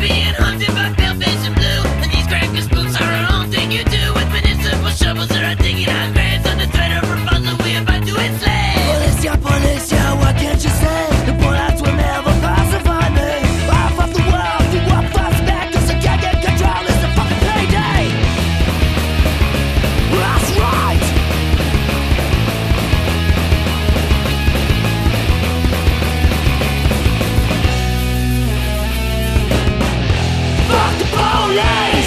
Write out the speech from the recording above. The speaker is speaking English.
being hunted by billfish and yeah!